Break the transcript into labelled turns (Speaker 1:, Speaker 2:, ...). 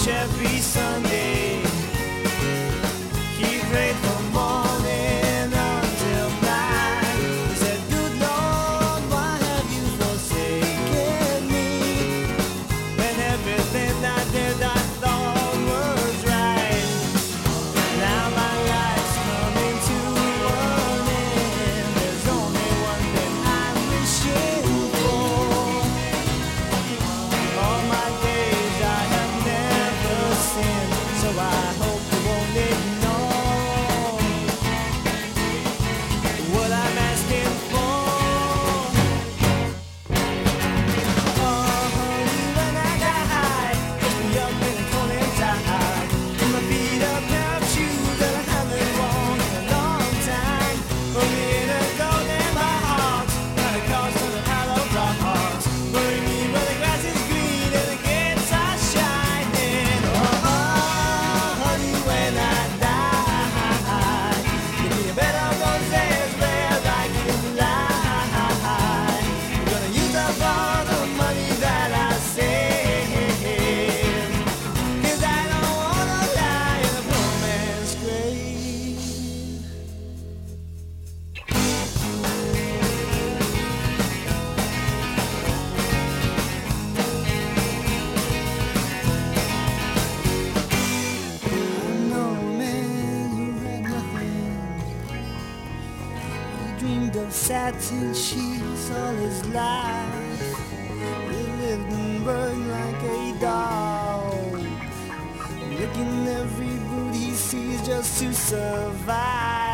Speaker 1: Chevy Sun. satin sheets all his life. He lived and burned like a dog, licking every boot he sees just to survive.